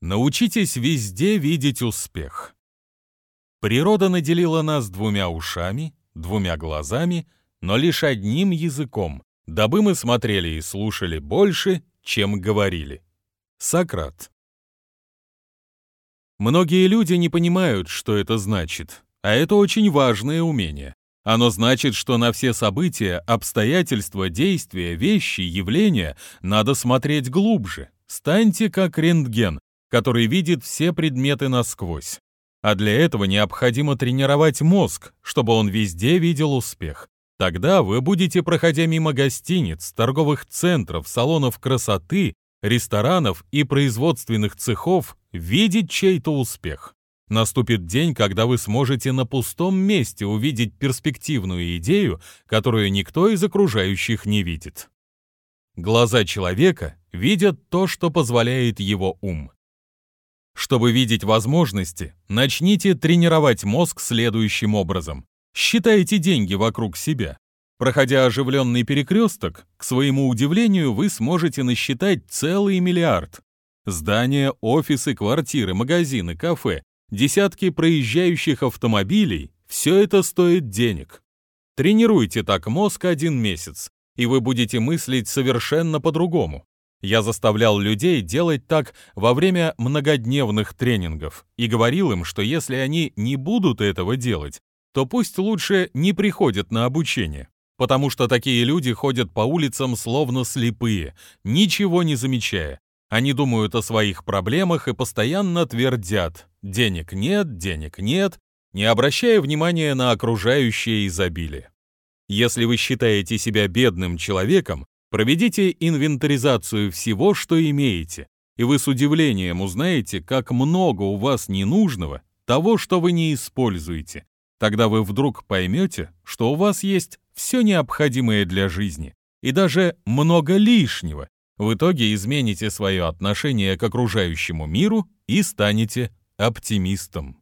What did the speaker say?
Научитесь везде видеть успех. Природа наделила нас двумя ушами, двумя глазами, но лишь одним языком, дабы мы смотрели и слушали больше, чем говорили. Сократ. Многие люди не понимают, что это значит, а это очень важное умение. Оно значит, что на все события, обстоятельства, действия, вещи, явления надо смотреть глубже. Станьте как рентген, который видит все предметы насквозь. А для этого необходимо тренировать мозг, чтобы он везде видел успех. Тогда вы будете, проходя мимо гостиниц, торговых центров, салонов красоты, ресторанов и производственных цехов, видеть чей-то успех. Наступит день, когда вы сможете на пустом месте увидеть перспективную идею, которую никто из окружающих не видит. Глаза человека видят то, что позволяет его ум. Чтобы видеть возможности, начните тренировать мозг следующим образом. Считайте деньги вокруг себя. Проходя оживленный перекресток, к своему удивлению, вы сможете насчитать целый миллиард. Здания, офисы, квартиры, магазины, кафе, десятки проезжающих автомобилей – все это стоит денег. Тренируйте так мозг один месяц, и вы будете мыслить совершенно по-другому. Я заставлял людей делать так во время многодневных тренингов и говорил им, что если они не будут этого делать, то пусть лучше не приходят на обучение, потому что такие люди ходят по улицам словно слепые, ничего не замечая. Они думают о своих проблемах и постоянно твердят «денег нет, денег нет», не обращая внимания на окружающее изобилие. Если вы считаете себя бедным человеком, Проведите инвентаризацию всего, что имеете, и вы с удивлением узнаете, как много у вас ненужного, того, что вы не используете. Тогда вы вдруг поймете, что у вас есть все необходимое для жизни, и даже много лишнего. В итоге измените свое отношение к окружающему миру и станете оптимистом.